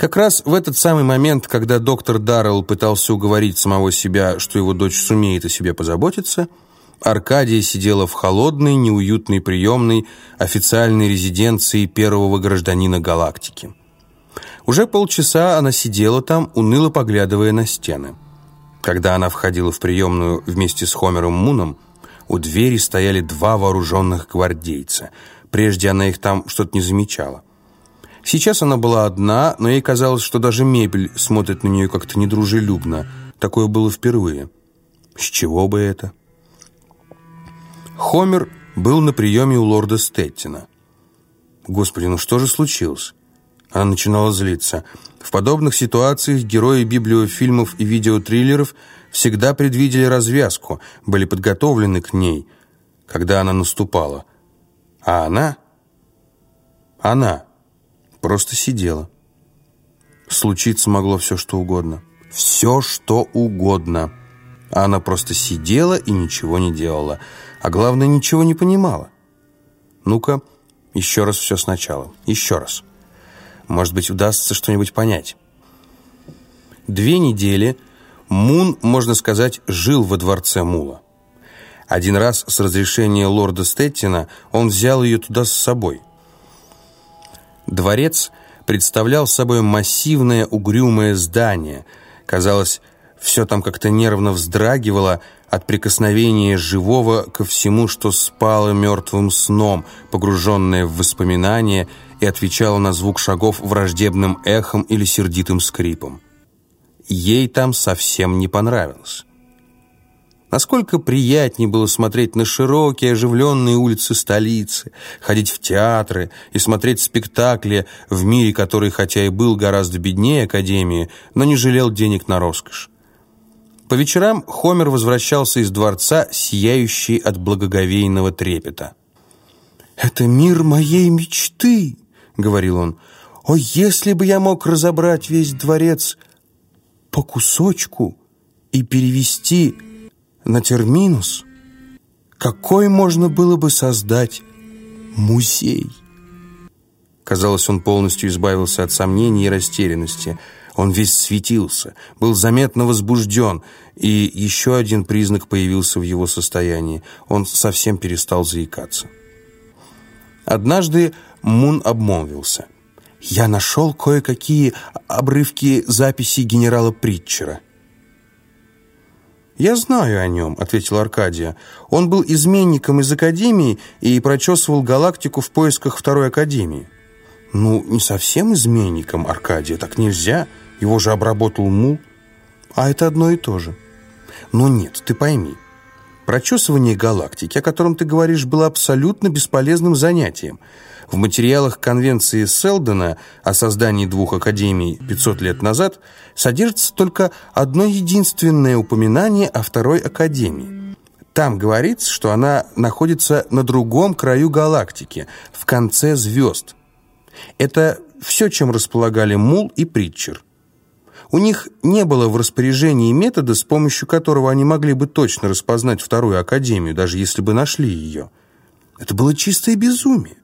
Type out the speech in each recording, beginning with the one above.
Как раз в этот самый момент, когда доктор Даррелл пытался уговорить самого себя, что его дочь сумеет о себе позаботиться, Аркадия сидела в холодной, неуютной приемной официальной резиденции первого гражданина галактики. Уже полчаса она сидела там, уныло поглядывая на стены. Когда она входила в приемную вместе с Хомером Муном, у двери стояли два вооруженных гвардейца. Прежде она их там что-то не замечала. Сейчас она была одна, но ей казалось, что даже мебель смотрит на нее как-то недружелюбно. Такое было впервые. С чего бы это? Хомер был на приеме у лорда Стеттина. Господи, ну что же случилось? Она начинала злиться. В подобных ситуациях герои библиофильмов и видеотриллеров всегда предвидели развязку, были подготовлены к ней, когда она наступала. А она... Она просто сидела. Случиться могло все, что угодно. Все, что угодно. Она просто сидела и ничего не делала. А главное, ничего не понимала. Ну-ка, еще раз все сначала. Еще раз. Может быть, удастся что-нибудь понять. Две недели Мун, можно сказать, жил во дворце Мула. Один раз с разрешения лорда Стеттина он взял ее туда с собой – Дворец представлял собой массивное угрюмое здание. Казалось, все там как-то нервно вздрагивало от прикосновения живого ко всему, что спало мертвым сном, погруженное в воспоминания и отвечало на звук шагов враждебным эхом или сердитым скрипом. Ей там совсем не понравилось. Насколько приятнее было смотреть на широкие оживленные улицы столицы, ходить в театры и смотреть спектакли в мире, который хотя и был гораздо беднее Академии, но не жалел денег на роскошь. По вечерам Хомер возвращался из дворца, сияющий от благоговейного трепета. «Это мир моей мечты», — говорил он. «О, если бы я мог разобрать весь дворец по кусочку и перевести на терминус, какой можно было бы создать музей? Казалось, он полностью избавился от сомнений и растерянности. Он весь светился, был заметно возбужден, и еще один признак появился в его состоянии. Он совсем перестал заикаться. Однажды Мун обмолвился. «Я нашел кое-какие обрывки записей генерала Притчера». «Я знаю о нем», — ответила Аркадия. «Он был изменником из Академии и прочесывал галактику в поисках второй Академии». «Ну, не совсем изменником, Аркадия, так нельзя. Его же обработал Мул». «А это одно и то же». «Но нет, ты пойми. Прочесывание галактики, о котором ты говоришь, было абсолютно бесполезным занятием». В материалах Конвенции Селдона о создании двух академий 500 лет назад содержится только одно единственное упоминание о второй академии. Там говорится, что она находится на другом краю галактики, в конце звезд. Это все, чем располагали Мул и Притчер. У них не было в распоряжении метода, с помощью которого они могли бы точно распознать вторую академию, даже если бы нашли ее. Это было чистое безумие.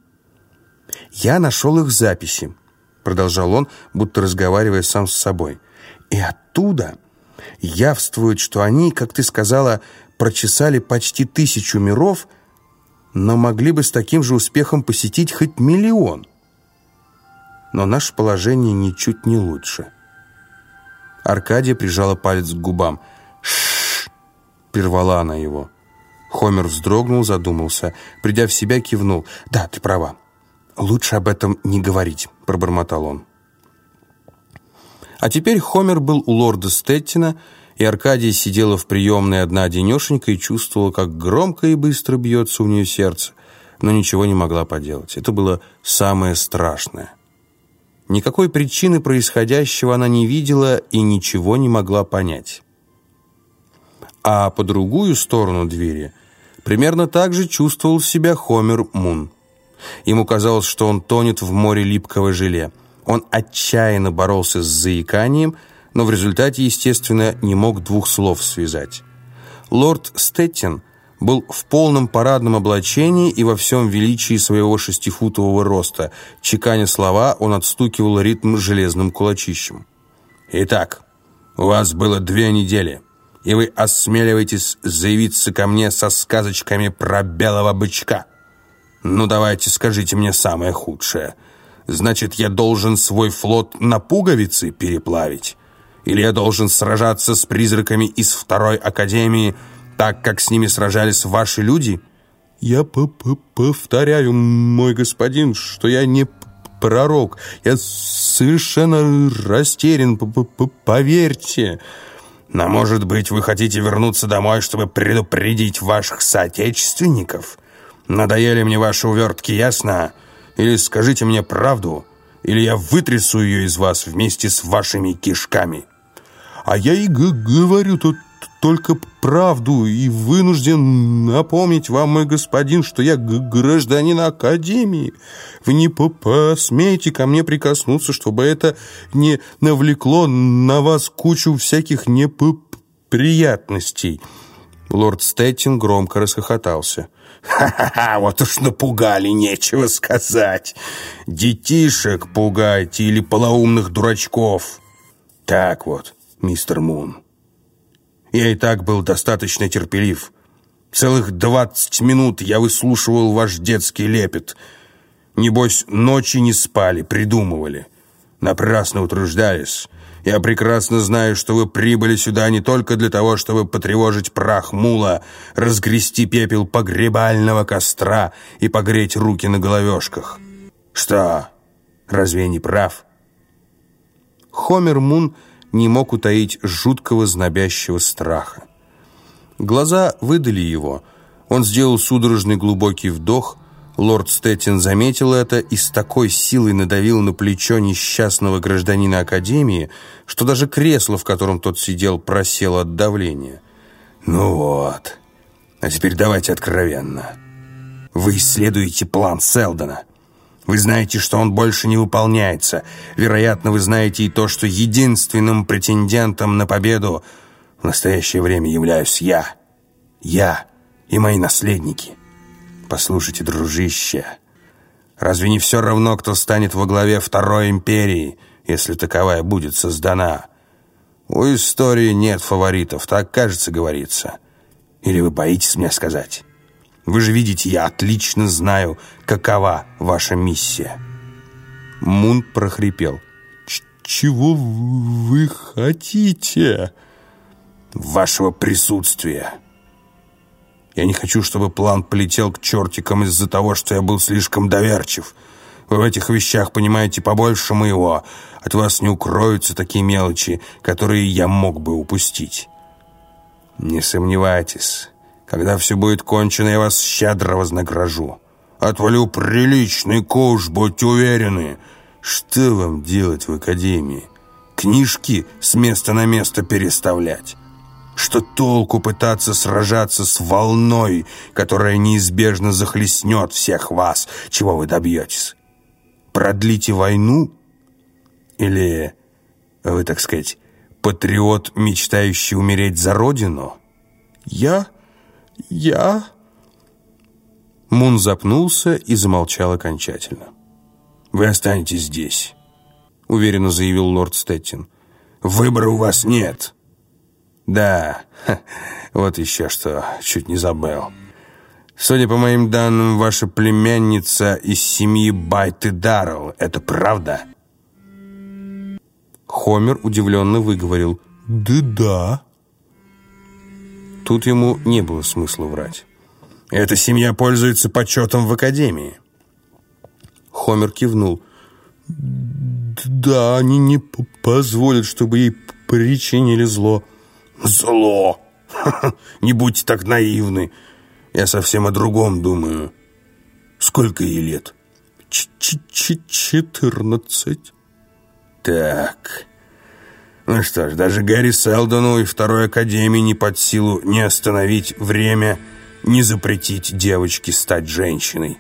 «Я нашел их записи», — продолжал он, будто разговаривая сам с собой. «И оттуда явствует, что они, как ты сказала, прочесали почти тысячу миров, но могли бы с таким же успехом посетить хоть миллион. Но наше положение ничуть не лучше». Аркадия прижала палец к губам. «Ш-ш-ш!» прервала она его. Хомер вздрогнул, задумался. Придя в себя, кивнул. «Да, ты права. «Лучше об этом не говорить», — пробормотал он. А теперь Хомер был у лорда Стеттина, и Аркадия сидела в приемной одна-одинешенька и чувствовала, как громко и быстро бьется у нее сердце, но ничего не могла поделать. Это было самое страшное. Никакой причины происходящего она не видела и ничего не могла понять. А по другую сторону двери примерно так же чувствовал себя Хомер Мун. Ему казалось, что он тонет в море липкого желе. Он отчаянно боролся с заиканием, но в результате, естественно, не мог двух слов связать. Лорд Стеттин был в полном парадном облачении и во всем величии своего шестифутового роста. Чеканя слова, он отстукивал ритм железным кулачищем. «Итак, у вас было две недели, и вы осмеливаетесь заявиться ко мне со сказочками про белого бычка. Ну, давайте скажите мне самое худшее. Значит, я должен свой флот на пуговицы переплавить? Или я должен сражаться с призраками из второй академии, так, как с ними сражались ваши люди?» «Я п -п повторяю, мой господин, что я не пророк. Я совершенно растерян, п -п поверьте». «Но, может быть, вы хотите вернуться домой, чтобы предупредить ваших соотечественников? Надоели мне ваши увертки, ясно? Или скажите мне правду, или я вытрясу ее из вас вместе с вашими кишками». «А я и говорю тут только правду и вынужден напомнить вам, мой господин, что я гражданин Академии. Вы не посмеете ко мне прикоснуться, чтобы это не навлекло на вас кучу всяких неприятностей». Лорд Стеттин громко расхохотался. «Ха-ха-ха, вот уж напугали, нечего сказать. Детишек пугайте или полоумных дурачков. Так вот, мистер Мун». Я и так был достаточно терпелив. Целых двадцать минут я выслушивал ваш детский лепет. Небось, ночи не спали, придумывали. Напрасно утруждались. Я прекрасно знаю, что вы прибыли сюда не только для того, чтобы потревожить прах мула, разгрести пепел погребального костра и погреть руки на головешках. Что, разве я не прав? Хомер Мун не мог утаить жуткого знобящего страха. Глаза выдали его. Он сделал судорожный глубокий вдох. Лорд Стеттин заметил это и с такой силой надавил на плечо несчастного гражданина Академии, что даже кресло, в котором тот сидел, просело от давления. «Ну вот. А теперь давайте откровенно. Вы исследуете план Селдона». Вы знаете, что он больше не выполняется. Вероятно, вы знаете и то, что единственным претендентом на победу в настоящее время являюсь я. Я и мои наследники. Послушайте, дружище, разве не все равно, кто станет во главе Второй Империи, если таковая будет создана? У истории нет фаворитов, так, кажется, говорится. Или вы боитесь мне сказать?» Вы же видите, я отлично знаю, какова ваша миссия». Мун прохрипел. «Чего вы хотите?» «Вашего присутствия». Я не хочу, чтобы план полетел к чертикам из-за того, что я был слишком доверчив. Вы в этих вещах понимаете побольше моего. От вас не укроются такие мелочи, которые я мог бы упустить. Не сомневайтесь, когда все будет кончено, я вас щедро вознагражу. Отвалю приличный куш, будьте уверены. Что вам делать в академии? Книжки с места на место переставлять? Что толку пытаться сражаться с волной, которая неизбежно захлестнет всех вас, чего вы добьетесь? Продлите войну? Или вы, так сказать, патриот, мечтающий умереть за родину? Я «Я...» Мун запнулся и замолчал окончательно. «Вы останетесь здесь», — уверенно заявил лорд Стеттин. «Выбора у вас нет». «Да, вот еще что, чуть не забыл. Судя по моим данным, ваша племянница из семьи Байты Даррелл. Это правда?» Хомер удивленно выговорил. «Да-да». Тут ему не было смысла врать. «Эта семья пользуется почетом в Академии». Хомер кивнул. «Да, они не позволят, чтобы ей причинили зло». «Зло! Не будьте так наивны. Я совсем о другом думаю. Сколько ей лет?» Ч -ч «Четырнадцать». «Так, ну что ж, даже Гарри Селдону и Второй Академии не под силу не остановить время, не запретить девочке стать женщиной.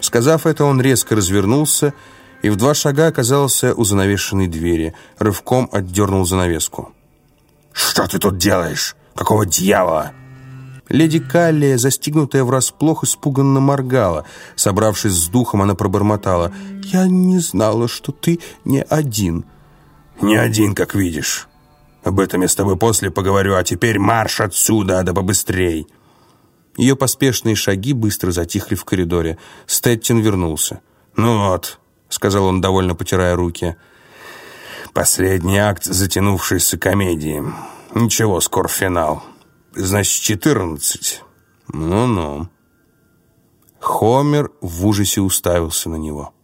Сказав это, он резко развернулся и в два шага оказался у занавешенной двери, рывком отдернул занавеску. «Что ты тут делаешь? Какого дьявола?» Леди Каллия, застигнутая врасплох, испуганно моргала. Собравшись с духом, она пробормотала. «Я не знала, что ты не один». «Не один, как видишь. Об этом я с тобой после поговорю, а теперь марш отсюда, да побыстрей». Ее поспешные шаги быстро затихли в коридоре. Стэттин вернулся. «Ну вот», — сказал он, довольно потирая руки, — «последний акт затянувшейся комедии. Ничего, скоро финал». Значит, четырнадцать. Ну-ну. Хомер в ужасе уставился на него.